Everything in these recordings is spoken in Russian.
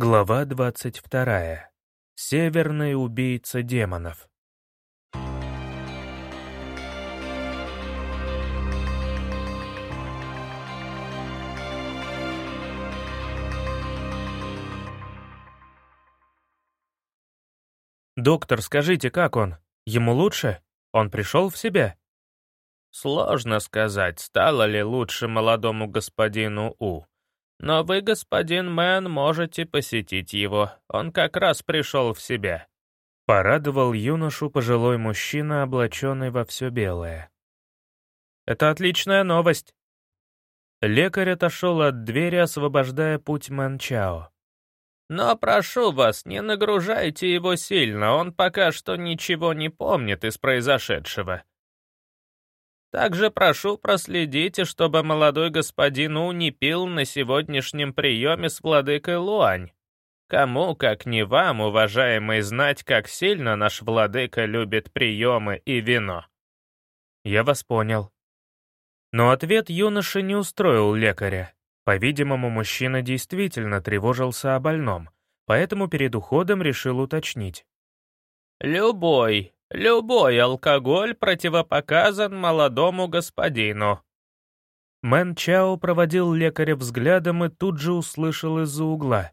Глава 22. Северный убийца демонов. «Доктор, скажите, как он? Ему лучше? Он пришел в себя?» Сложно сказать, стало ли лучше молодому господину У. Но вы, господин Мэн, можете посетить его. Он как раз пришел в себя. Порадовал юношу пожилой мужчина, облаченный во все белое. «Это отличная новость!» Лекарь отошел от двери, освобождая путь Мэн Чао. «Но прошу вас, не нагружайте его сильно, он пока что ничего не помнит из произошедшего. Также прошу проследите, чтобы молодой господин У не пил на сегодняшнем приеме с владыкой Луань. Кому, как не вам, уважаемый, знать, как сильно наш владыка любит приемы и вино. Я вас понял. Но ответ юноши не устроил лекаря. По-видимому, мужчина действительно тревожился о больном, поэтому перед уходом решил уточнить. «Любой, Любой алкоголь противопоказан молодому господину». Мэн Чао проводил лекаря взглядом и тут же услышал из-за угла.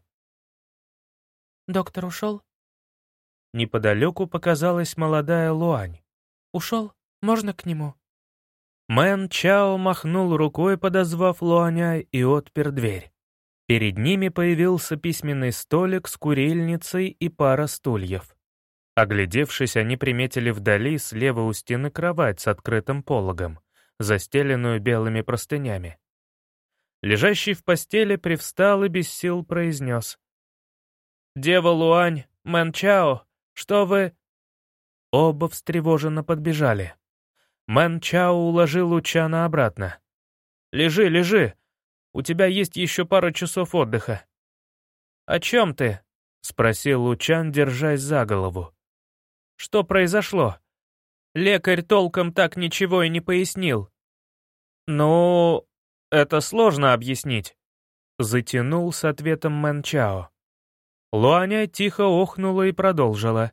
«Доктор ушел?» Неподалеку показалась молодая Луань. «Ушел? Можно к нему?» Мэн Чао махнул рукой, подозвав Луаня, и отпер дверь. Перед ними появился письменный столик с курильницей и пара стульев. Оглядевшись, они приметили вдали слева у стены кровать с открытым пологом, застеленную белыми простынями. Лежащий в постели привстал и без сил произнес. «Дева Луань, Мэн Чао, что вы...» Оба встревоженно подбежали. Мэн Чао уложил Лучана обратно. «Лежи, лежи. У тебя есть еще пара часов отдыха». «О чем ты?» — спросил Лучан, держась за голову. Что произошло? Лекарь толком так ничего и не пояснил. Ну, это сложно объяснить. Затянул с ответом Мэнчао. Луаня тихо охнула и продолжила.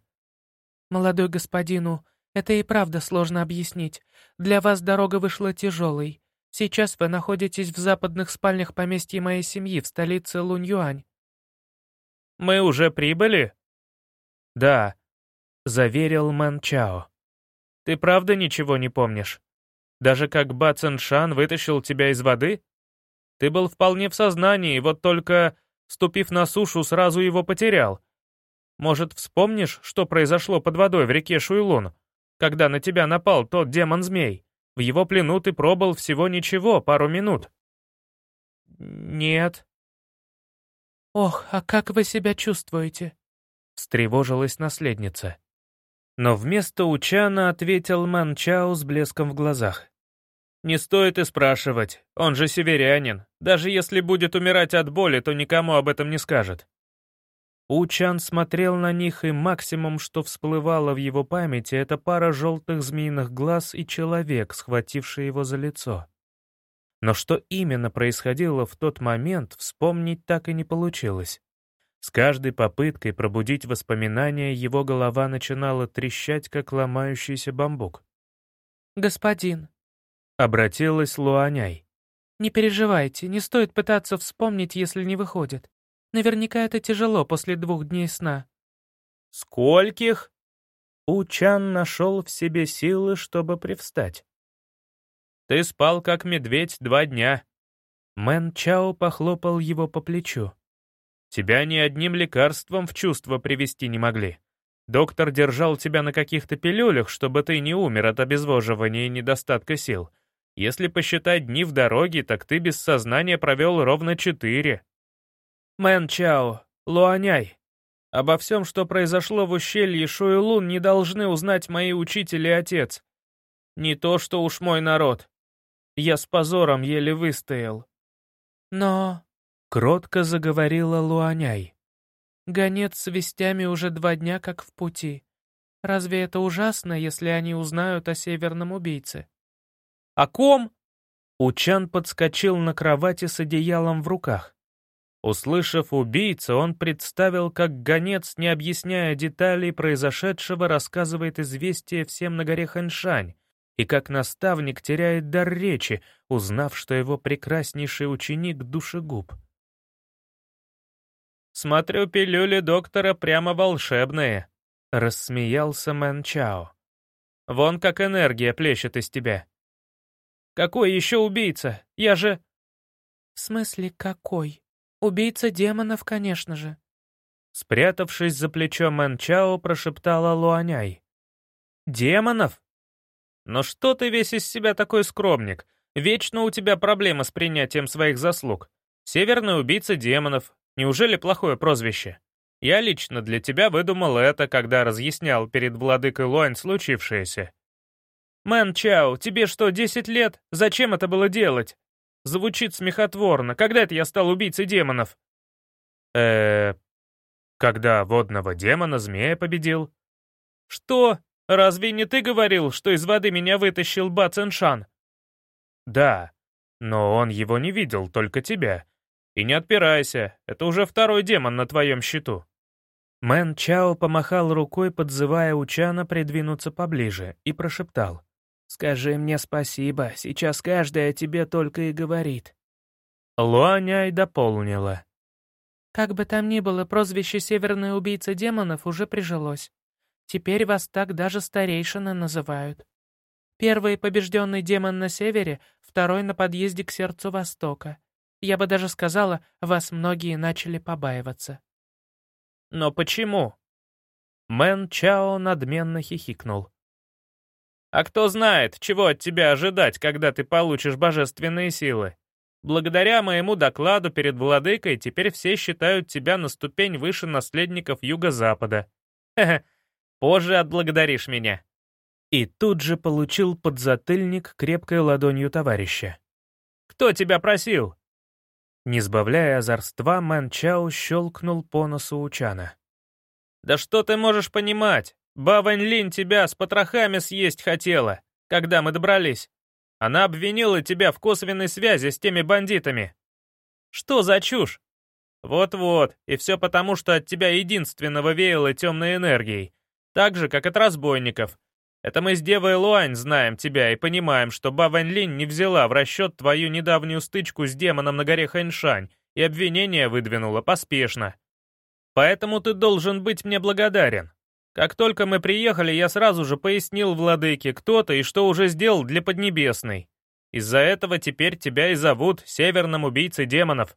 «Молодой господину, это и правда сложно объяснить. Для вас дорога вышла тяжелой. Сейчас вы находитесь в западных спальнях поместья моей семьи в столице Лунь-Юань». «Мы уже прибыли?» «Да, — заверил Мэн Чао. «Ты правда ничего не помнишь? Даже как Ба Цин Шан вытащил тебя из воды? Ты был вполне в сознании, вот только, ступив на сушу, сразу его потерял. Может, вспомнишь, что произошло под водой в реке Шуйлун, когда на тебя напал тот демон-змей? В его плену ты пробыл всего ничего, пару минут». «Нет». «Ох, а как вы себя чувствуете?» — встревожилась наследница. Но вместо Учана ответил Манчао с блеском в глазах. «Не стоит и спрашивать, он же северянин. Даже если будет умирать от боли, то никому об этом не скажет». Учан смотрел на них, и максимум, что всплывало в его памяти, это пара желтых змеиных глаз и человек, схвативший его за лицо. Но что именно происходило в тот момент, вспомнить так и не получилось. С каждой попыткой пробудить воспоминания его голова начинала трещать, как ломающийся бамбук. «Господин», — обратилась Луаняй. «Не переживайте, не стоит пытаться вспомнить, если не выходит. Наверняка это тяжело после двух дней сна». «Скольких?» Учан нашел в себе силы, чтобы привстать. «Ты спал, как медведь, два дня». Мэн Чао похлопал его по плечу. Тебя ни одним лекарством в чувство привести не могли. Доктор держал тебя на каких-то пилюлях, чтобы ты не умер от обезвоживания и недостатка сил. Если посчитать дни в дороге, так ты без сознания провел ровно четыре. Мэн Чао, Луаняй, обо всем, что произошло в ущелье Шуэлун, не должны узнать мои учители и отец. Не то, что уж мой народ. Я с позором еле выстоял. Но Кротко заговорила Луаняй. «Гонец с вестями уже два дня как в пути. Разве это ужасно, если они узнают о северном убийце?» «О ком?» Учан подскочил на кровати с одеялом в руках. Услышав убийцу, он представил, как гонец, не объясняя деталей произошедшего, рассказывает известие всем на горе Хэншань, и как наставник теряет дар речи, узнав, что его прекраснейший ученик — душегуб. «Смотрю, пилюли доктора прямо волшебные», — рассмеялся Мэн Чао. «Вон как энергия плещет из тебя». «Какой еще убийца? Я же...» «В смысле, какой?» Убийца демонов, конечно же. Спрятавшись за плечо Мэн Чао, прошептала Луаняй. «Демонов? Но что ты весь из себя такой скромник? Вечно у тебя проблемы с принятием своих заслуг. Северный убийца демонов. Неужели плохое прозвище? Я лично для тебя выдумал это, когда разъяснял перед владыкой Луань случившееся. Мэн Чао, тебе что, 10 лет? Зачем это было делать? Звучит смехотворно. Когда это я стал убийцей демонов? э когда водного демона змея победил. Что? Разве не ты говорил, что из воды меня вытащил Ба Цэншан? Да, но он его не видел, только тебя. И не отпирайся, это уже второй демон на твоем счету. Мэн Чао помахал рукой, подзывая Учана придвинуться поближе, и прошептал. Скажи мне спасибо, сейчас каждая тебе только и говорит». Луаняй дополнила. «Как бы там ни было, прозвище «Северный убийца демонов» уже прижилось. Теперь вас так даже старейшины называют. Первый побежденный демон на севере, второй на подъезде к сердцу Востока. Я бы даже сказала, вас многие начали побаиваться». «Но почему?» Мэн Чао надменно хихикнул. А кто знает, чего от тебя ожидать, когда ты получишь божественные силы. Благодаря моему докладу перед владыкой теперь все считают тебя на ступень выше наследников Юго-Запада. Позже отблагодаришь меня». И тут же получил подзатыльник крепкой ладонью товарища. «Кто тебя просил?» Не сбавляя озорства, Мэн Чао щелкнул по носу Учана. «Да что ты можешь понимать? Ба Лин тебя с потрохами съесть хотела, когда мы добрались. Она обвинила тебя в косвенной связи с теми бандитами. Что за чушь? Вот-вот, и все потому, что от тебя единственного веяло темной энергией, так же, как от разбойников. Это мы с Девой Луань знаем тебя и понимаем, что Ба Лин не взяла в расчет твою недавнюю стычку с демоном на горе Хэньшань и обвинение выдвинула поспешно. Поэтому ты должен быть мне благодарен. Как только мы приехали, я сразу же пояснил владыке, кто ты и что уже сделал для Поднебесной. Из-за этого теперь тебя и зовут Северным убийцей демонов.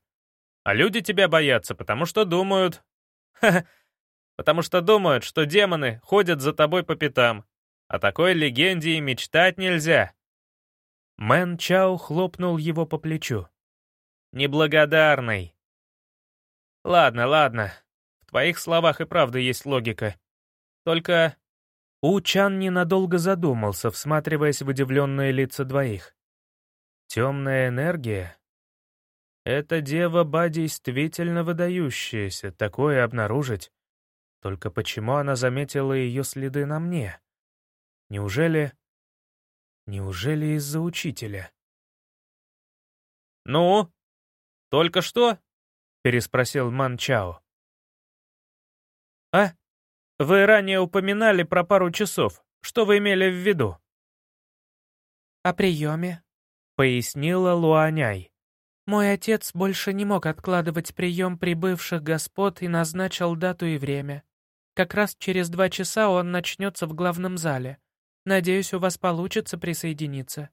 А люди тебя боятся, потому что думают... Ха-ха, потому что думают, что демоны ходят за тобой по пятам. О такой легенде и мечтать нельзя. Мэн Чао хлопнул его по плечу. Неблагодарный. Ладно, ладно. В твоих словах и правда есть логика. Только...» Учан ненадолго задумался, всматриваясь в удивленные лица двоих. «Темная энергия? Эта дева Ба действительно выдающаяся, такое обнаружить. Только почему она заметила ее следы на мне? Неужели... Неужели из-за учителя?» «Ну? Только что?» — переспросил Ман Чао. «А?» Вы ранее упоминали про пару часов. Что вы имели в виду?» «О приеме», — пояснила Луаняй. «Мой отец больше не мог откладывать прием прибывших господ и назначил дату и время. Как раз через два часа он начнется в главном зале. Надеюсь, у вас получится присоединиться».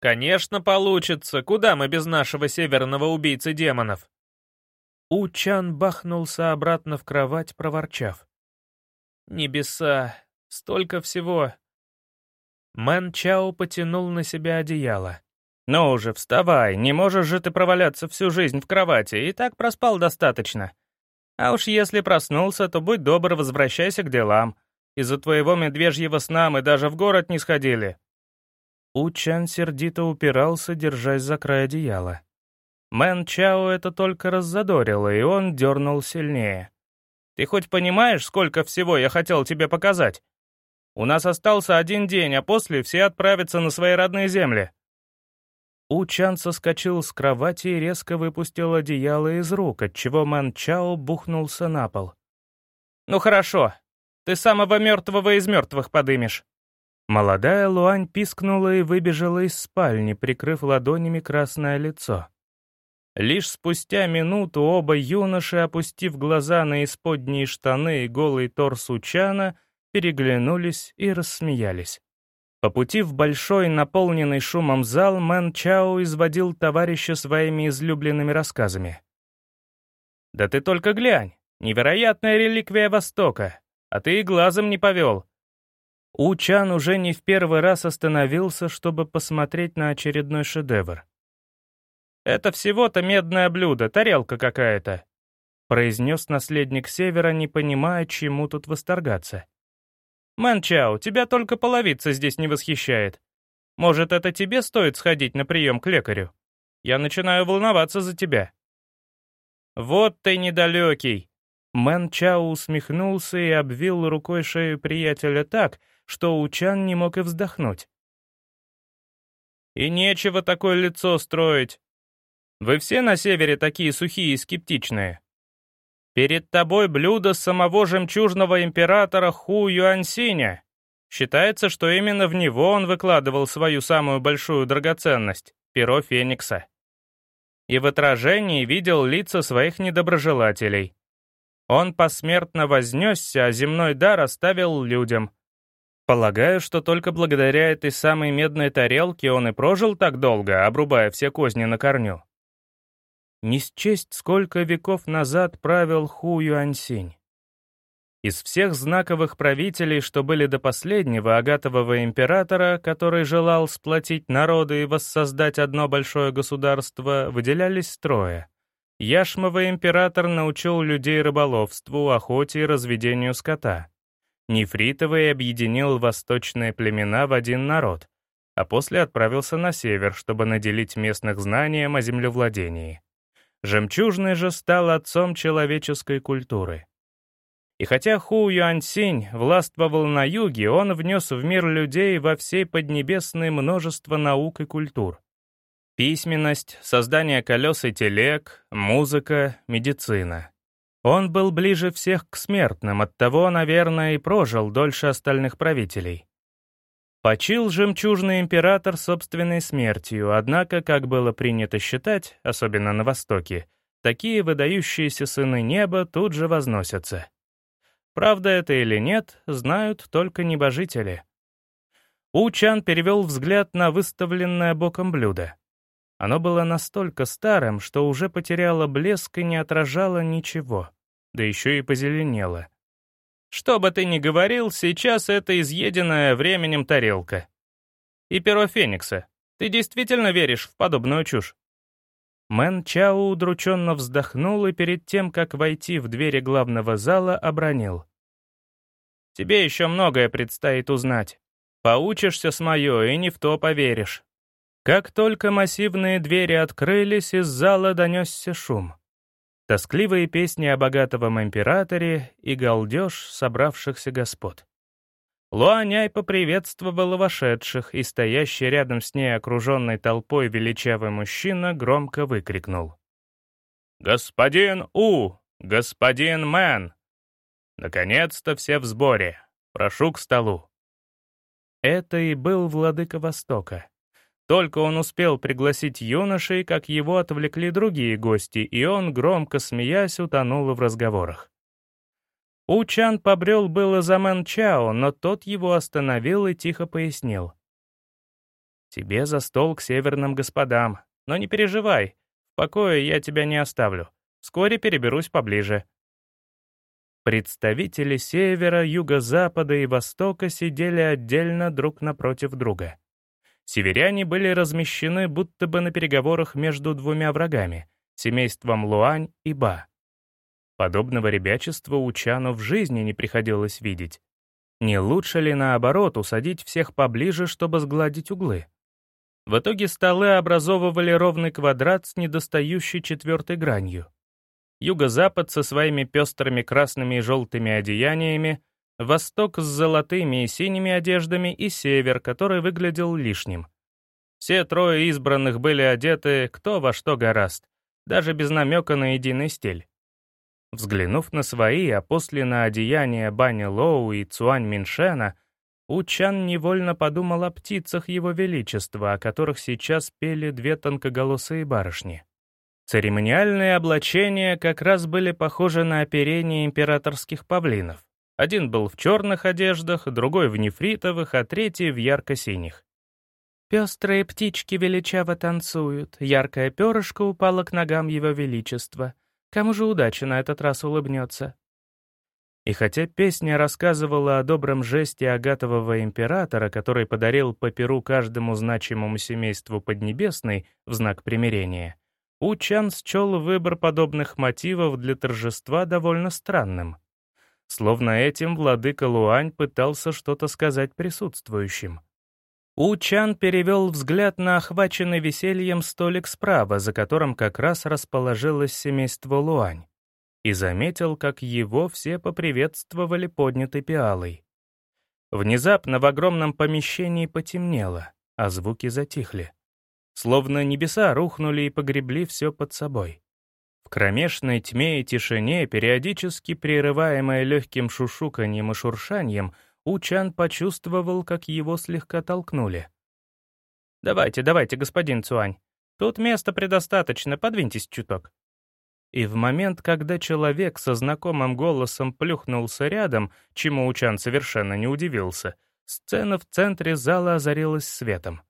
«Конечно получится. Куда мы без нашего северного убийцы демонов?» Учан бахнулся обратно в кровать, проворчав. Небеса, столько всего. Мэн Чао потянул на себя одеяло. «Ну уже, вставай, не можешь же ты проваляться всю жизнь в кровати, и так проспал достаточно. А уж если проснулся, то будь добр, возвращайся к делам. Из-за твоего медвежьего сна мы даже в город не сходили». Учан сердито упирался, держась за край одеяла. Мэн Чао это только раззадорило, и он дернул сильнее. Ты хоть понимаешь, сколько всего я хотел тебе показать? У нас остался один день, а после все отправятся на свои родные земли». Учан соскочил с кровати и резко выпустил одеяло из рук, отчего Мэн Чао бухнулся на пол. «Ну хорошо, ты самого мертвого из мертвых подымешь». Молодая Луань пискнула и выбежала из спальни, прикрыв ладонями красное лицо. Лишь спустя минуту оба юноши, опустив глаза на исподние штаны и голый торс Учана, переглянулись и рассмеялись. По пути в большой, наполненный шумом зал, Мэн Чао изводил товарища своими излюбленными рассказами. «Да ты только глянь! Невероятная реликвия Востока! А ты и глазом не повел!» У Чан уже не в первый раз остановился, чтобы посмотреть на очередной шедевр. «Это всего-то медное блюдо, тарелка какая-то», произнес наследник Севера, не понимая, чему тут восторгаться. «Манчао, тебя только половица здесь не восхищает. Может, это тебе стоит сходить на прием к лекарю? Я начинаю волноваться за тебя». «Вот ты недалекий!» Мэн Чао усмехнулся и обвил рукой шею приятеля так, что Учан не мог и вздохнуть. «И нечего такое лицо строить. Вы все на севере такие сухие и скептичные. Перед тобой блюдо самого жемчужного императора Ху Юаньсиня. Считается, что именно в него он выкладывал свою самую большую драгоценность — перо Феникса. И в отражении видел лица своих недоброжелателей. Он посмертно вознесся, а земной дар оставил людям. Полагаю, что только благодаря этой самой медной тарелке он и прожил так долго, обрубая все козни на корню. Не счесть, сколько веков назад правил Ху Юаньсинь. Из всех знаковых правителей, что были до последнего агатового императора, который желал сплотить народы и воссоздать одно большое государство, выделялись трое. Яшмовый император научил людей рыболовству, охоте и разведению скота. Нефритовый объединил восточные племена в один народ, а после отправился на север, чтобы наделить местных знанием о землевладении. Жемчужный же стал отцом человеческой культуры. И хотя Ху Юаньсинь властвовал на юге, он внес в мир людей во всей Поднебесной множество наук и культур. Письменность, создание колес и телег, музыка, медицина. Он был ближе всех к смертным, оттого, наверное, и прожил дольше остальных правителей. Почил жемчужный император собственной смертью, однако, как было принято считать, особенно на Востоке, такие выдающиеся сыны неба тут же возносятся. Правда это или нет, знают только небожители. Учан перевел взгляд на выставленное боком блюдо. Оно было настолько старым, что уже потеряло блеск и не отражало ничего, да еще и позеленело. Что бы ты ни говорил, сейчас это изъеденная временем тарелка. И перо Феникса. Ты действительно веришь в подобную чушь?» Мэн Чао удрученно вздохнул и перед тем, как войти в двери главного зала, обронил. «Тебе еще многое предстоит узнать. Поучишься с моё и не в то поверишь». Как только массивные двери открылись, из зала донесся шум тоскливые песни о богатом императоре и галдеж собравшихся господ. Луаняй поприветствовала вошедших, и стоящий рядом с ней окруженной толпой величавый мужчина громко выкрикнул. «Господин У! Господин Мэн! Наконец-то все в сборе! Прошу к столу!» Это и был владыка Востока. Только он успел пригласить юношей, как его отвлекли другие гости, и он, громко смеясь, утонул в разговорах. Учан побрел было за Мэн Чао, но тот его остановил и тихо пояснил. «Тебе за стол к северным господам, но не переживай, в покое я тебя не оставлю, вскоре переберусь поближе». Представители севера, юго-запада и востока сидели отдельно друг напротив друга. Северяне были размещены будто бы на переговорах между двумя врагами — семейством Луань и Ба. Подобного ребячества Учану в жизни не приходилось видеть. Не лучше ли, наоборот, усадить всех поближе, чтобы сгладить углы? В итоге столы образовывали ровный квадрат с недостающей четвертой гранью. Юго-запад со своими пестрыми красными и желтыми одеяниями восток с золотыми и синими одеждами и север, который выглядел лишним. Все трое избранных были одеты кто во что гораст, даже без намека на единый стиль. Взглянув на свои, а после на одеяния Бани Лоу и Цуань Миншена, Учан невольно подумал о птицах Его Величества, о которых сейчас пели две тонкоголосые барышни. Церемониальные облачения как раз были похожи на оперение императорских павлинов. Один был в черных одеждах, другой в нефритовых, а третий в ярко-синих. Пестрые птички величаво танцуют, яркое перышко упало к ногам Его Величества — Кому же удача на этот раз улыбнется? И хотя песня рассказывала о добром жесте агатового императора, который подарил по перу каждому значимому семейству Поднебесной в знак примирения, Учан счел выбор подобных мотивов для торжества довольно странным. Словно этим владыка Луань пытался что-то сказать присутствующим. Учан перевел взгляд на охваченный весельем столик справа, за которым как раз расположилось семейство Луань, и заметил, как его все поприветствовали поднятой пиалой. Внезапно в огромном помещении потемнело, а звуки затихли. Словно небеса рухнули и погребли все под собой. В кромешной тьме и тишине, периодически прерываемой легким шушуканьем и шуршанием, Учан почувствовал, как его слегка толкнули. «Давайте, давайте, господин Цуань. Тут места предостаточно, подвиньтесь чуток». И в момент, когда человек со знакомым голосом плюхнулся рядом, чему Учан совершенно не удивился, сцена в центре зала озарилась светом.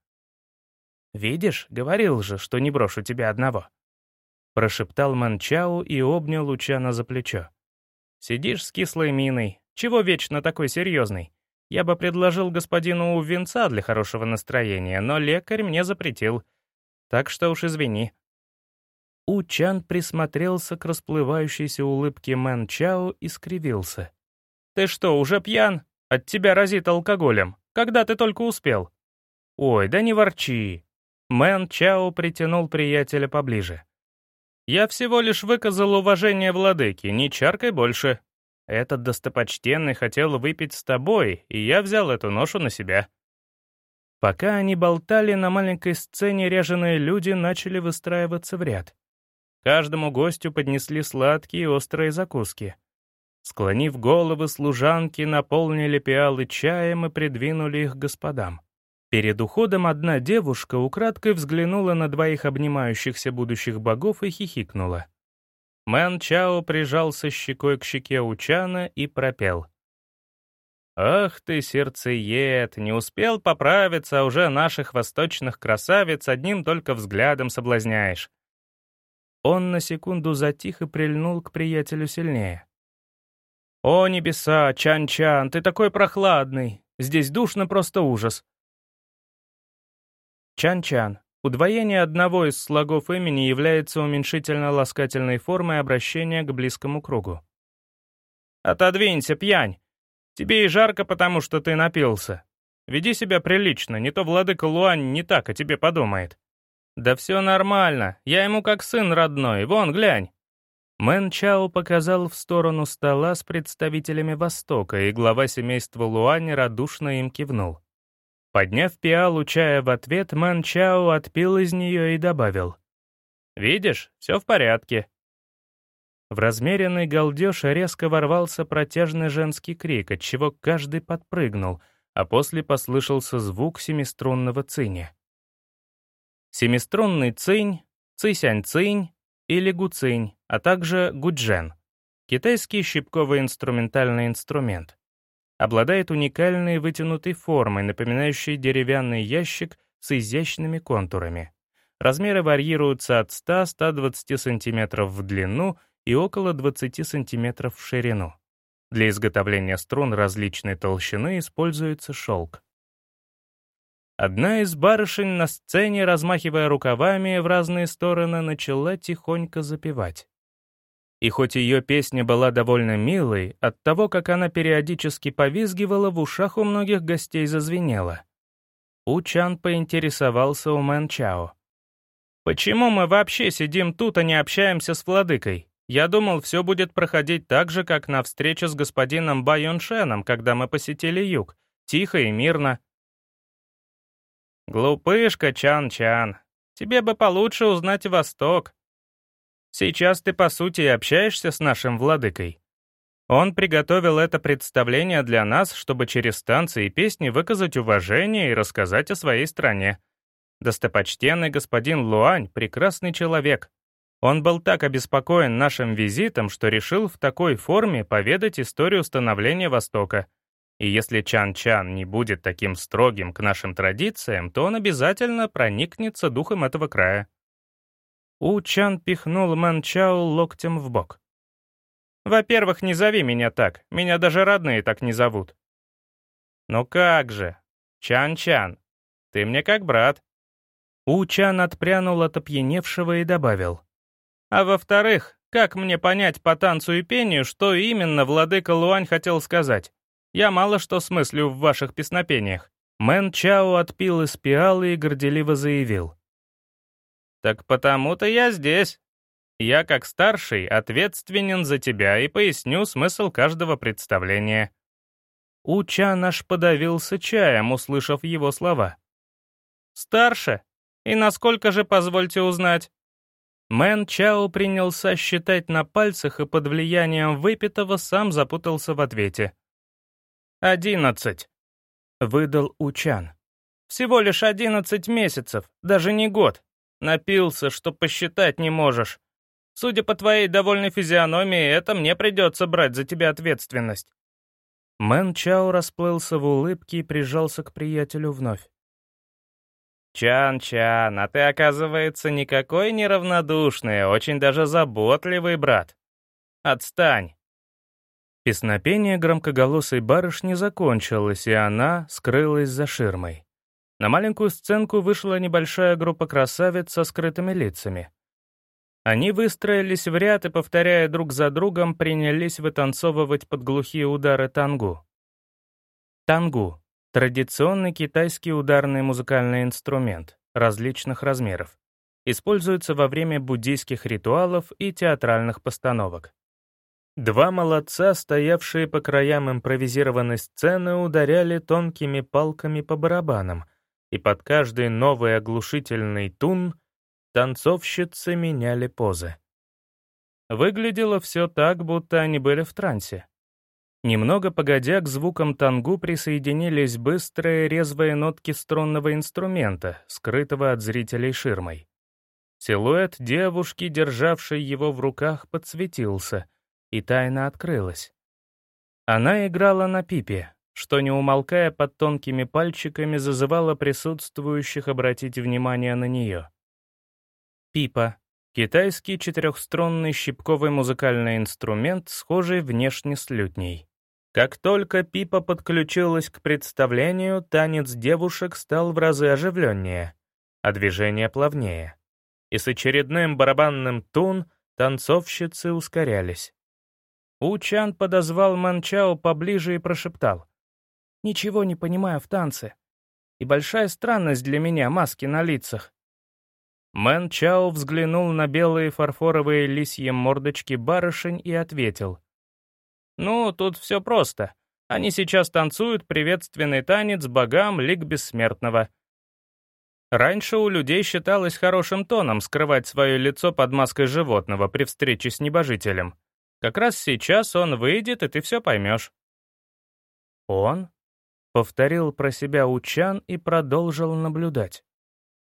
«Видишь, говорил же, что не брошу тебя одного», — прошептал Манчау и обнял Учана за плечо. «Сидишь с кислой миной, чего вечно такой серьезный? Я бы предложил господину венца для хорошего настроения, но лекарь мне запретил. Так что уж извини». Учан присмотрелся к расплывающейся улыбке Мэн Чао и скривился. «Ты что, уже пьян? От тебя разит алкоголем. Когда ты только успел?» «Ой, да не ворчи». Мэн Чао притянул приятеля поближе. «Я всего лишь выказал уважение владыке, не чаркой больше. Этот достопочтенный хотел выпить с тобой, и я взял эту ношу на себя». Пока они болтали, на маленькой сцене ряженые люди начали выстраиваться в ряд. Каждому гостю поднесли сладкие и острые закуски. Склонив головы, служанки наполнили пиалы чаем и придвинули их господам. Перед уходом одна девушка украдкой взглянула на двоих обнимающихся будущих богов и хихикнула. Мэн Чао прижался щекой к щеке Учана и пропел. «Ах ты, сердцеед, не успел поправиться, а уже наших восточных красавиц одним только взглядом соблазняешь». Он на секунду затих и прильнул к приятелю сильнее. «О, небеса, Чан-Чан, ты такой прохладный! Здесь душно просто ужас!» Чан-Чан Удвоение одного из слогов имени является уменьшительно-ласкательной формой обращения к близкому кругу. «Отодвинься, пьянь! Тебе и жарко, потому что ты напился. Веди себя прилично, не то владыка Луань не так о тебе подумает». «Да все нормально, я ему как сын родной, вон, глянь!» Мэн Чао показал в сторону стола с представителями Востока, и глава семейства Луань радушно им кивнул. Подняв пиалу чая в ответ, Ман Чао отпил из нее и добавил. «Видишь, все в порядке». В размеренный галдеж резко ворвался протяжный женский крик, от чего каждый подпрыгнул, а после послышался звук семиструнного циня. Семиструнный цинь, цисянь-цинь или гуцинь, а также гуджен — китайский щипковый инструментальный инструмент обладает уникальной вытянутой формой, напоминающей деревянный ящик с изящными контурами. Размеры варьируются от 100-120 см в длину и около 20 см в ширину. Для изготовления струн различной толщины используется шелк. Одна из барышень на сцене, размахивая рукавами в разные стороны, начала тихонько запевать. И хоть ее песня была довольно милой, от того, как она периодически повизгивала, в ушах у многих гостей зазвенело. Учан поинтересовался у Мэн Чао. «Почему мы вообще сидим тут, а не общаемся с владыкой? Я думал, все будет проходить так же, как на встрече с господином Ба Юншеном, когда мы посетили юг. Тихо и мирно». Глупышка, Чан-Чан. Тебе бы получше узнать Восток. Сейчас ты, по сути, общаешься с нашим владыкой. Он приготовил это представление для нас, чтобы через танцы и песни выказать уважение и рассказать о своей стране. Достопочтенный господин Луань — прекрасный человек. Он был так обеспокоен нашим визитом, что решил в такой форме поведать историю становления Востока. И если Чан-Чан не будет таким строгим к нашим традициям, то он обязательно проникнется духом этого края. У Чан пихнул Мэн Чао локтем в бок. «Во-первых, не зови меня так, меня даже родные так не зовут». «Ну как же, Чан-Чан, ты мне как брат». У Чан отпрянул от опьяневшего и добавил. «А во-вторых, как мне понять по танцу и пению, что именно владыка Луань хотел сказать? Я мало что смыслю в ваших песнопениях». Мэн Чао отпил из пиалы и горделиво заявил. «Так потому-то я здесь. Я, как старший, ответственен за тебя и поясню смысл каждого представления». Уча наш подавился чаем, услышав его слова. «Старше? И насколько же, позвольте узнать?» Мэн Чао принялся считать на пальцах и под влиянием выпитого сам запутался в ответе. «Одиннадцать», — выдал Учан. «Всего лишь одиннадцать месяцев, даже не год. Напился, что посчитать не можешь. Судя по твоей довольной физиономии, это мне придется брать за тебя ответственность». Мэн Чао расплылся в улыбке и прижался к приятелю вновь. «Чан-Чан, а ты, оказывается, никакой неравнодушный, очень даже заботливый брат. Отстань!» Песнопение громкоголосой барышни закончилось, и она скрылась за ширмой. На маленькую сценку вышла небольшая группа красавиц со скрытыми лицами. Они выстроились в ряд и, повторяя друг за другом, принялись вытанцовывать под глухие удары тангу. Тангу — традиционный китайский ударный музыкальный инструмент различных размеров. Используется во время буддийских ритуалов и театральных постановок. Два молодца, стоявшие по краям импровизированной сцены, ударяли тонкими палками по барабанам — и под каждый новый оглушительный тун танцовщицы меняли позы. Выглядело все так, будто они были в трансе. Немного погодя, к звукам тангу присоединились быстрые резвые нотки струнного инструмента, скрытого от зрителей ширмой. Силуэт девушки, державшей его в руках, подсветился, и тайна открылась. Она играла на пипе, что, не умолкая под тонкими пальчиками, зазывало присутствующих обратить внимание на нее. Пипа — китайский четырехструнный щипковый музыкальный инструмент, схожий внешне с лютней. Как только Пипа подключилась к представлению, танец девушек стал в разы оживленнее, а движения плавнее. И с очередным барабанным тун танцовщицы ускорялись. Учан подозвал Манчао поближе и прошептал. Ничего не понимаю в танце. И большая странность для меня маски на лицах. Мэн Чао взглянул на белые фарфоровые лисьи мордочки барышень и ответил. «Ну, тут все просто. Они сейчас танцуют приветственный танец богам лик бессмертного». Раньше у людей считалось хорошим тоном скрывать свое лицо под маской животного при встрече с небожителем. Как раз сейчас он выйдет, и ты все поймешь. «Он?» Повторил про себя Учан и продолжил наблюдать.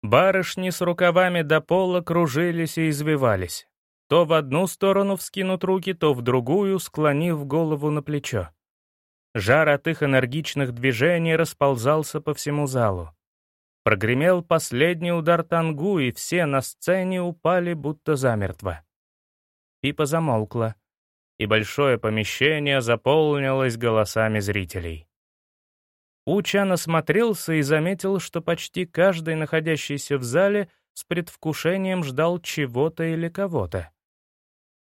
Барышни с рукавами до пола кружились и извивались. То в одну сторону вскинут руки, то в другую, склонив голову на плечо. Жар от их энергичных движений расползался по всему залу. Прогремел последний удар тангу, и все на сцене упали будто замертво. Пипа замолкла, и большое помещение заполнилось голосами зрителей. Учан осмотрелся и заметил, что почти каждый, находящийся в зале, с предвкушением ждал чего-то или кого-то.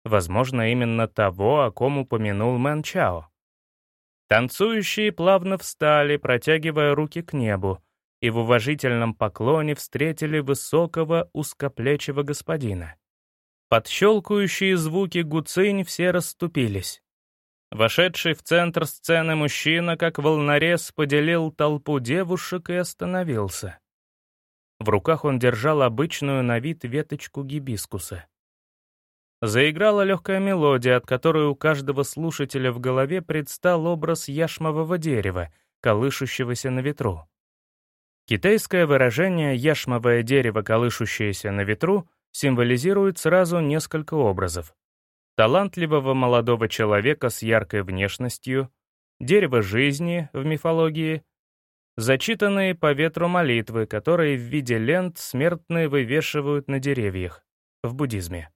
Возможно, именно того, о ком упомянул Мэн Чао. Танцующие плавно встали, протягивая руки к небу, и в уважительном поклоне встретили высокого узкоплечего господина. Под щелкающие звуки гуцинь все расступились. Вошедший в центр сцены мужчина, как волнорез, поделил толпу девушек и остановился. В руках он держал обычную на вид веточку гибискуса. Заиграла легкая мелодия, от которой у каждого слушателя в голове предстал образ яшмового дерева, колышущегося на ветру. Китайское выражение «яшмовое дерево, колышущееся на ветру» символизирует сразу несколько образов. Талантливого молодого человека с яркой внешностью, дерево жизни в мифологии, зачитанные по ветру молитвы, которые в виде лент смертные вывешивают на деревьях в буддизме.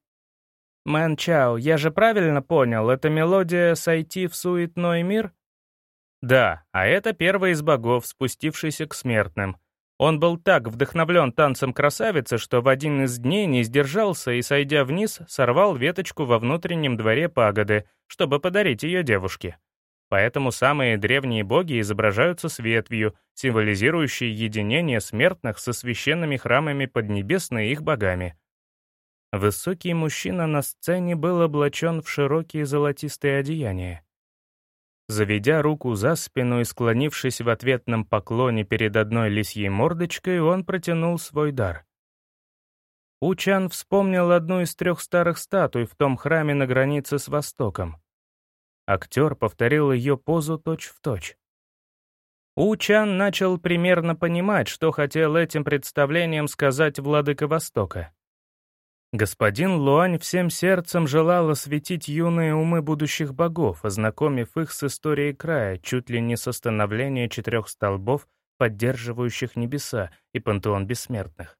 «Мэн Чао, я же правильно понял, это мелодия «Сойти в суетной мир»?» Да, а это первый из богов, спустившийся к смертным. Он был так вдохновлен танцем красавицы, что в один из дней не сдержался и, сойдя вниз, сорвал веточку во внутреннем дворе пагоды, чтобы подарить ее девушке. Поэтому самые древние боги изображаются с ветвью, символизирующей единение смертных со священными храмами Поднебесной и их богами. Высокий мужчина на сцене был облачен в широкие золотистые одеяния. Заведя руку за спину и склонившись в ответном поклоне перед одной лисьей мордочкой, он протянул свой дар. Учан вспомнил одну из трех старых статуй в том храме на границе с Востоком. Актер повторил ее позу точь-в-точь. Учан начал примерно понимать, что хотел этим представлением сказать владыка Востока. Господин Луань всем сердцем желал осветить юные умы будущих богов, ознакомив их с историей края, чуть ли не со становления четырех столбов, поддерживающих небеса и пантеон бессмертных.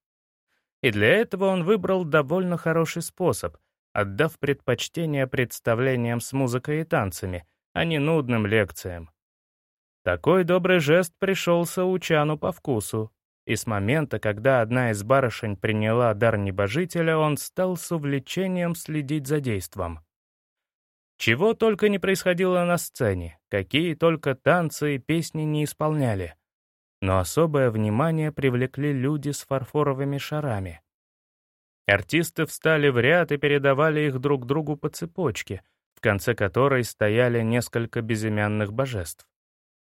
И для этого он выбрал довольно хороший способ, отдав предпочтение представлениям с музыкой и танцами, а не нудным лекциям. Такой добрый жест пришелся Учану по вкусу, и с момента, когда одна из барышень приняла дар небожителя, он стал с увлечением следить за действом. Чего только не происходило на сцене, какие только танцы и песни не исполняли. Но особое внимание привлекли люди с фарфоровыми шарами. Артисты встали в ряд и передавали их друг другу по цепочке, в конце которой стояли несколько безымянных божеств.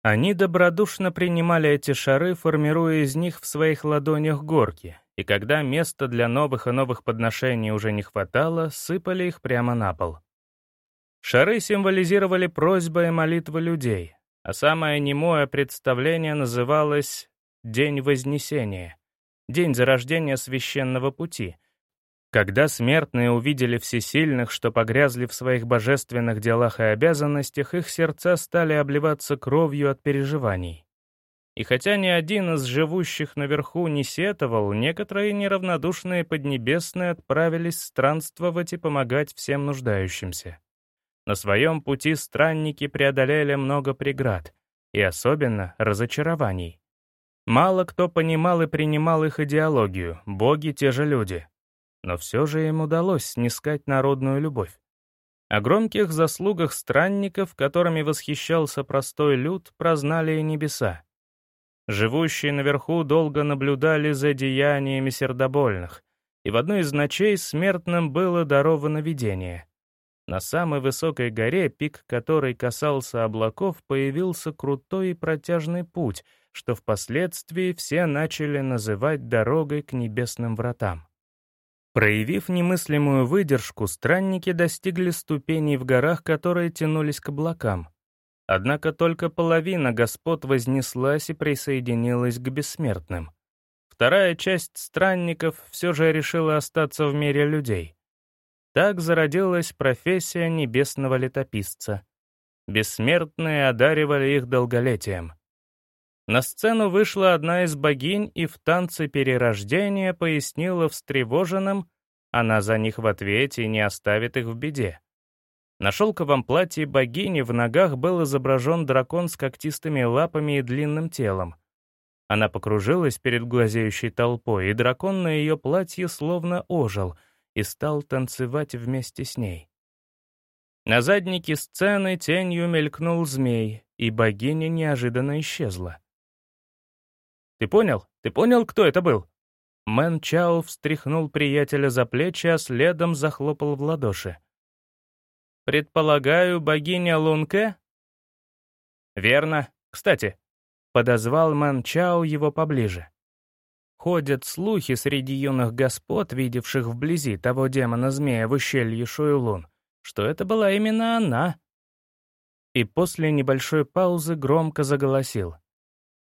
Они добродушно принимали эти шары, формируя из них в своих ладонях горки, и когда места для новых и новых подношений уже не хватало, сыпали их прямо на пол. Шары символизировали просьбы и молитвы людей, а самое немое представление называлось «День Вознесения», день зарождения священного пути, когда смертные увидели всесильных, что погрязли в своих божественных делах и обязанностях, их сердца стали обливаться кровью от переживаний. И хотя ни один из живущих наверху не сетовал, некоторые неравнодушные поднебесные отправились странствовать и помогать всем нуждающимся. На своем пути странники преодолели много преград, и особенно разочарований. Мало кто понимал и принимал их идеологию, боги — те же люди но все же им удалось снискать народную любовь. О громких заслугах странников, которыми восхищался простой люд, прознали и небеса. Живущие наверху долго наблюдали за деяниями сердобольных, и в одной из ночей смертным было даровано видение. На самой высокой горе, пик которой касался облаков, появился крутой и протяжный путь, что впоследствии все начали называть дорогой к небесным вратам. Проявив немыслимую выдержку, странники достигли ступеней в горах, которые тянулись к облакам. Однако только половина господ вознеслась и присоединилась к бессмертным. Вторая часть странников все же решила остаться в мире людей. Так зародилась профессия небесного летописца. Бессмертные одаривали их долголетием. На сцену вышла одна из богинь и в танце перерождения пояснила встревоженным, она за них в ответе и не оставит их в беде. На шелковом платье богини в ногах был изображен дракон с когтистыми лапами и длинным телом. Она покружилась перед глазеющей толпой, и дракон на ее платье словно ожил и стал танцевать вместе с ней. На заднике сцены тенью мелькнул змей, и богиня неожиданно исчезла. Ты понял? Ты понял, кто это был?» Мэн Чао встряхнул приятеля за плечи, а следом захлопал в ладоши. «Предполагаю, богиня Лунке?» «Верно. Кстати», — подозвал Мэн Чао его поближе. ходят слухи среди юных господ, видевших вблизи того демона-змея в ущелье Шуйлун, что это была именно она. И после небольшой паузы громко заголосил.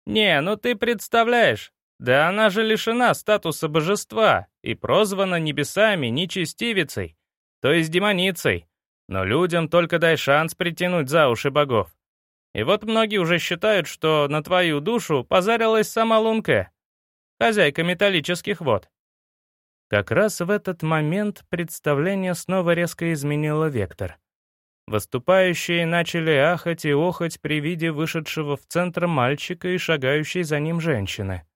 «Не, ну ты представляешь, да она же лишена статуса божества и прозвана небесами нечестивицей, то есть демоницей. Но людям только дай шанс притянуть за уши богов. И вот многие уже считают, что на твою душу позарилась сама Лунке, хозяйка металлических вод. Как раз в этот момент представление снова резко изменило вектор. Выступающие начали ахать и охать при виде вышедшего в центр мальчика и шагающей за ним женщины.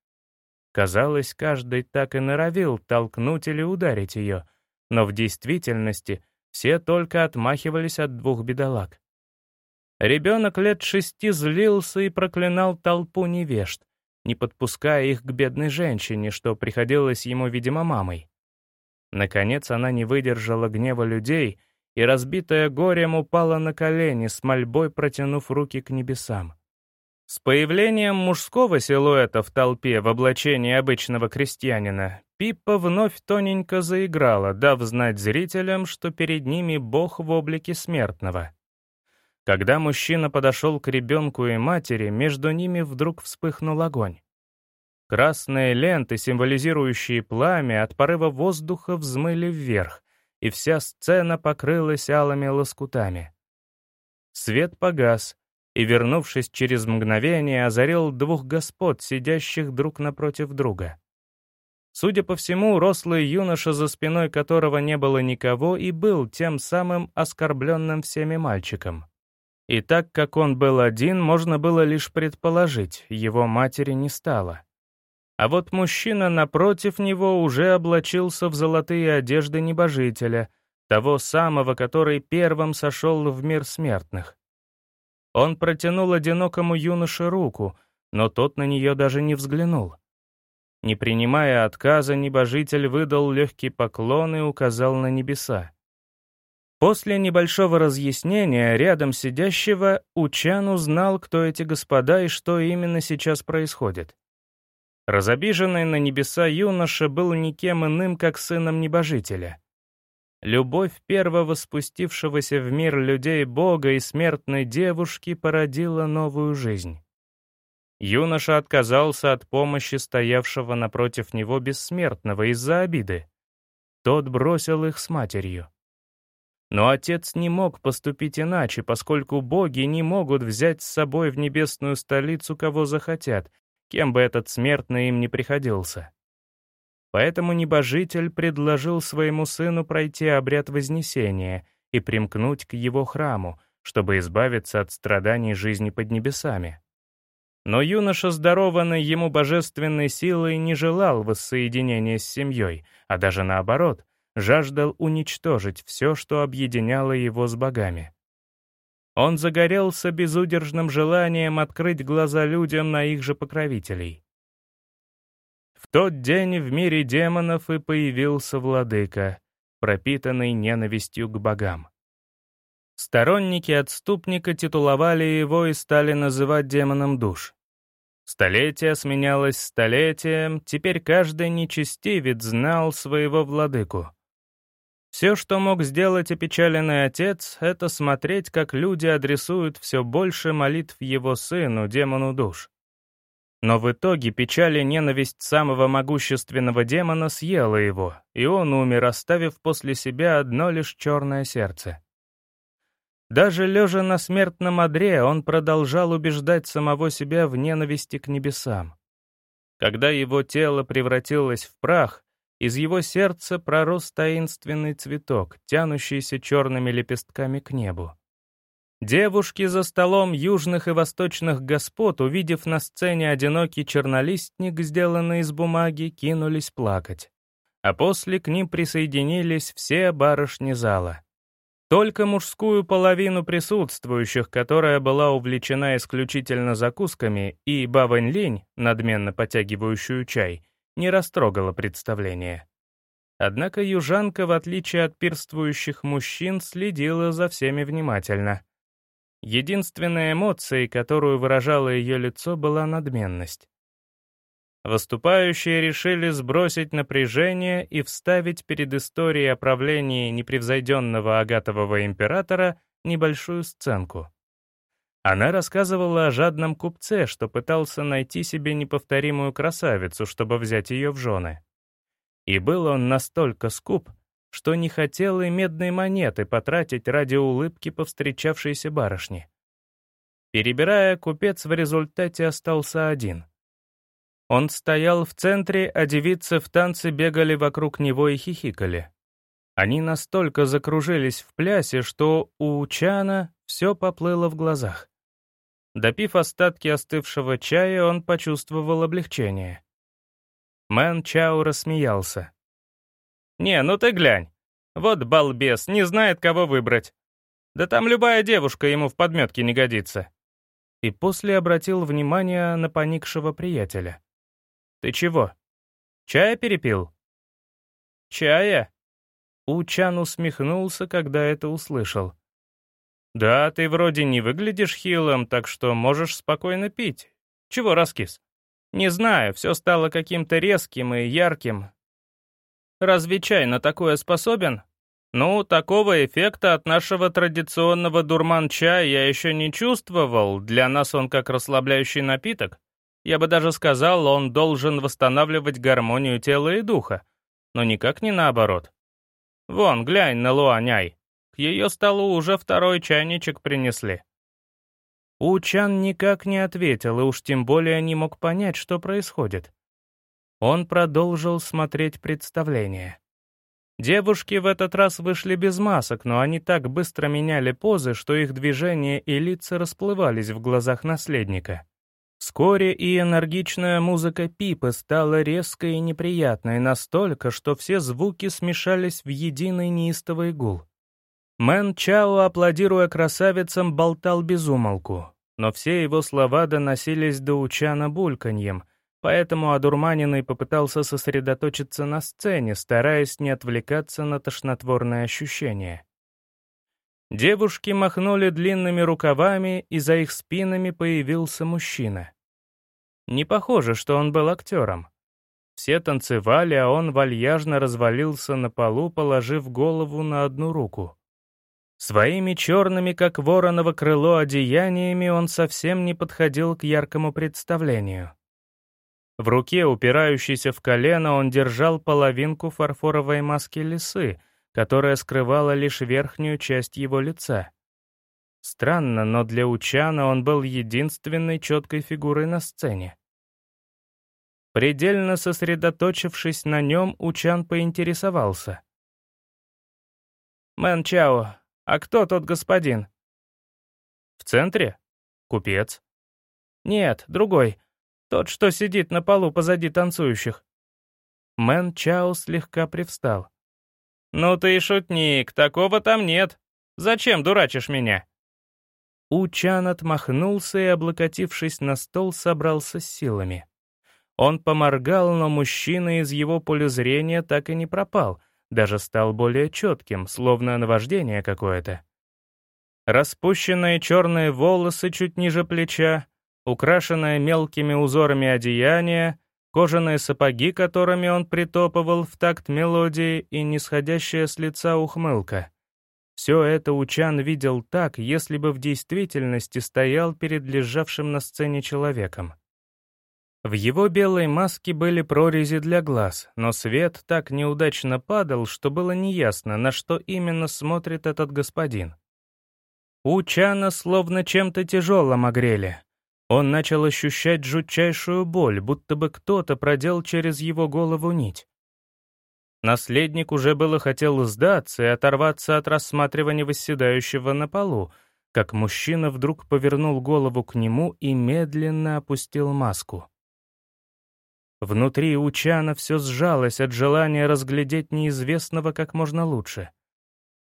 Казалось, каждый так и норовил толкнуть или ударить ее, но в действительности все только отмахивались от двух бедолаг. Ребенок лет шести злился и проклинал толпу невежд, не подпуская их к бедной женщине, что приходилось ему, видимо, мамой. Наконец она не выдержала гнева людей и, разбитая горем, упала на колени, с мольбой протянув руки к небесам. С появлением мужского силуэта в толпе в облачении обычного крестьянина Пиппа вновь тоненько заиграла, дав знать зрителям, что перед ними бог в облике смертного. Когда мужчина подошел к ребенку и матери, между ними вдруг вспыхнул огонь. Красные ленты, символизирующие пламя, от порыва воздуха взмыли вверх, и вся сцена покрылась алыми лоскутами. Свет погас, и, вернувшись через мгновение, озарил двух господ, сидящих друг напротив друга. Судя по всему, рослый юноша, за спиной которого не было никого, и был тем самым оскорбленным всеми мальчиком. И так как он был один, можно было лишь предположить, его матери не стало. А вот мужчина напротив него уже облачился в золотые одежды небожителя, того самого, который первым сошел в мир смертных. Он протянул одинокому юноше руку, но тот на нее даже не взглянул. Не принимая отказа, небожитель выдал легкий поклон и указал на небеса. После небольшого разъяснения рядом сидящего Учан узнал, кто эти господа и что именно сейчас происходит. Разобиженный на небеса юноша был никем иным, как сыном небожителя. Любовь первого спустившегося в мир людей Бога и смертной девушки породила новую жизнь. Юноша отказался от помощи стоявшего напротив него бессмертного из-за обиды. Тот бросил их с матерью. Но отец не мог поступить иначе, поскольку боги не могут взять с собой в небесную столицу кого захотят, кем бы этот смертный им не приходился. Поэтому небожитель предложил своему сыну пройти обряд Вознесения и примкнуть к его храму, чтобы избавиться от страданий жизни под небесами. Но юноша, здорованный ему божественной силой, не желал воссоединения с семьей, а даже наоборот — жаждал уничтожить все, что объединяло его с богами. Он загорелся безудержным желанием открыть глаза людям на их же покровителей. В тот день в мире демонов и появился владыка, пропитанный ненавистью к богам. Сторонники отступника титуловали его и стали называть демоном душ. Столетие сменялось столетием, теперь каждый нечестивец знал своего владыку. Все, что мог сделать опечаленный отец, это смотреть, как люди адресуют все больше молитв его сыну, демону душ. Но в итоге печаль и ненависть самого могущественного демона съела его, и он умер, оставив после себя одно лишь черное сердце. Даже лежа на смертном одре, он продолжал убеждать самого себя в ненависти к небесам. Когда его тело превратилось в прах, из его сердца пророс таинственный цветок, тянущийся черными лепестками к небу. Девушки за столом южных и восточных господ, увидев на сцене одинокий чернолистник, сделанный из бумаги, кинулись плакать. А после к ним присоединились все барышни зала. Только мужскую половину присутствующих, которая была увлечена исключительно закусками, и Бавань Линь, надменно потягивающую чай, не растрогало представление. Однако южанка, в отличие от пирствующих мужчин, следила за всеми внимательно. Единственной эмоцией, которую выражало ее лицо, была надменность. Выступающие решили сбросить напряжение и вставить перед историей о правлении непревзойденного агатового императора небольшую сценку. Она рассказывала о жадном купце, что пытался найти себе неповторимую красавицу, чтобы взять ее в жены. И был он настолько скуп, что не хотел и медной монеты потратить ради улыбки повстречавшейся барышни. Перебирая, купец в результате остался один. Он стоял в центре, а девицы в танце бегали вокруг него и хихикали. Они настолько закружились в плясе, что у Чана все поплыло в глазах. Допив остатки остывшего чая, он почувствовал облегчение. Мэн Чао рассмеялся. «Не, ну ты глянь. Вот балбес, не знает, кого выбрать. Да там любая девушка ему в подметке не годится и после обратил внимание на поникшего приятеля. «Ты чего? Чая перепил?» «Чая?» Учан усмехнулся, когда это услышал. «Да, ты вроде не выглядишь хилым, так что можешь спокойно пить. Чего раскис?» «Не знаю, все стало каким-то резким и ярким. Разве чай на такое способен?» Ну, такого эффекта от нашего традиционного дурман-чая я еще не чувствовал, для нас он как расслабляющий напиток. Я бы даже сказал, он должен восстанавливать гармонию тела и духа, но никак не наоборот. Вон, глянь на Луаняй, к ее столу уже второй чайничек принесли. Учан никак не ответил и уж тем более не мог понять, что происходит. Он продолжил смотреть представление. Девушки в этот раз вышли без масок, но они так быстро меняли позы, что их движения и лица расплывались в глазах наследника. Вскоре и энергичная музыка Пипы стала резкой и неприятной настолько, что все звуки смешались в единый неистовый гул. Мэн Чао, аплодируя красавицам, болтал без умолку, но все его слова доносились до Учана бульканьем — Поэтому одурманенный попытался сосредоточиться на сцене, стараясь не отвлекаться на тошнотворные ощущения. Девушки махнули длинными рукавами, и за их спинами появился мужчина. Не похоже, что он был актером. Все танцевали, а он вальяжно развалился на полу, положив голову на одну руку. Своими черными, как вороново крыло, одеяниями он совсем не подходил к яркому представлению. В руке, упирающейся в колено, он держал половинку фарфоровой маски лисы, которая скрывала лишь верхнюю часть его лица. Странно, но для Учана он был единственной четкой фигурой на сцене. Предельно сосредоточившись на нем, Учан поинтересовался. «Мэн Чао, а кто тот господин?» «В центре? Купец?» «Нет, другой. Тот, что сидит на полу позади танцующих. Мэн Чао слегка привстал. «Ну ты и шутник, такого там нет. Зачем дурачишь меня?» Учан отмахнулся и, облокотившись на стол, собрался с силами. Он поморгал, но мужчина из его поля зрения так и не пропал, даже стал более четким, словно наваждение какое-то. Распущенные черные волосы чуть ниже плеча, украшенное мелкими узорами одеяние, кожаные сапоги, которыми он притопывал в такт мелодии и нисходящая с лица ухмылка. Все это Учан видел так, если бы в действительности стоял перед лежавшим на сцене человеком. В его белой маске были прорези для глаз, но свет так неудачно падал, что было неясно, на что именно смотрит этот господин. Учана словно чем-то тяжелым огрели, он начал ощущать жутчайшую боль, будто бы кто-то продел через его голову нить. Наследник уже было хотел сдаться и оторваться от рассматривания восседающего на полу, как мужчина вдруг повернул голову к нему и медленно опустил маску. Внутри Учана все сжалось от желания разглядеть неизвестного как можно лучше.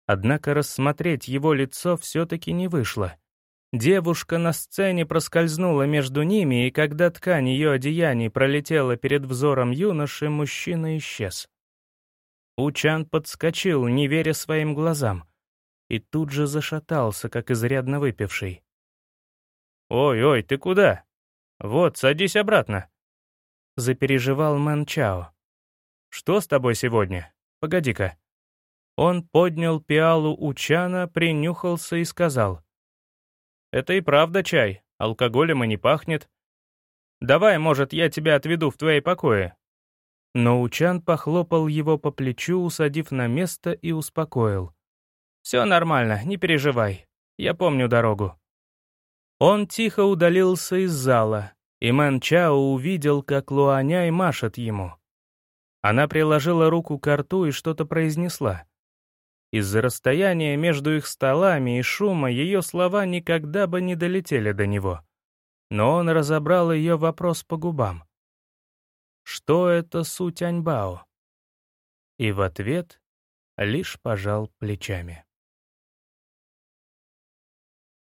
Однако рассмотреть его лицо все-таки не вышло. Девушка на сцене проскользнула между ними, и когда ткань ее одеяний пролетела перед взором юноши, мужчина исчез. Учан подскочил, не веря своим глазам, и тут же зашатался, как изрядно выпивший. «Ой-ой, ты куда? Вот, садись обратно». Запереживал Мэн Чао. «Что с тобой сегодня? Погоди-ка». Он поднял пиалу у Чана, принюхался и сказал. «Это и правда чай, алкоголем и не пахнет. Давай, может, я тебя отведу в твои покои». Но Учан похлопал его по плечу, усадив на место и успокоил. «Все нормально, не переживай. Я помню дорогу». Он тихо удалился из зала, и Мэн Чао увидел, как Луаняй машет ему. Она приложила руку к рту и что-то произнесла. Из-за расстояния между их столами и шума ее слова никогда бы не долетели до него. Но он разобрал ее вопрос по губам. «Что это Су Тяньбао?» И в ответ лишь пожал плечами.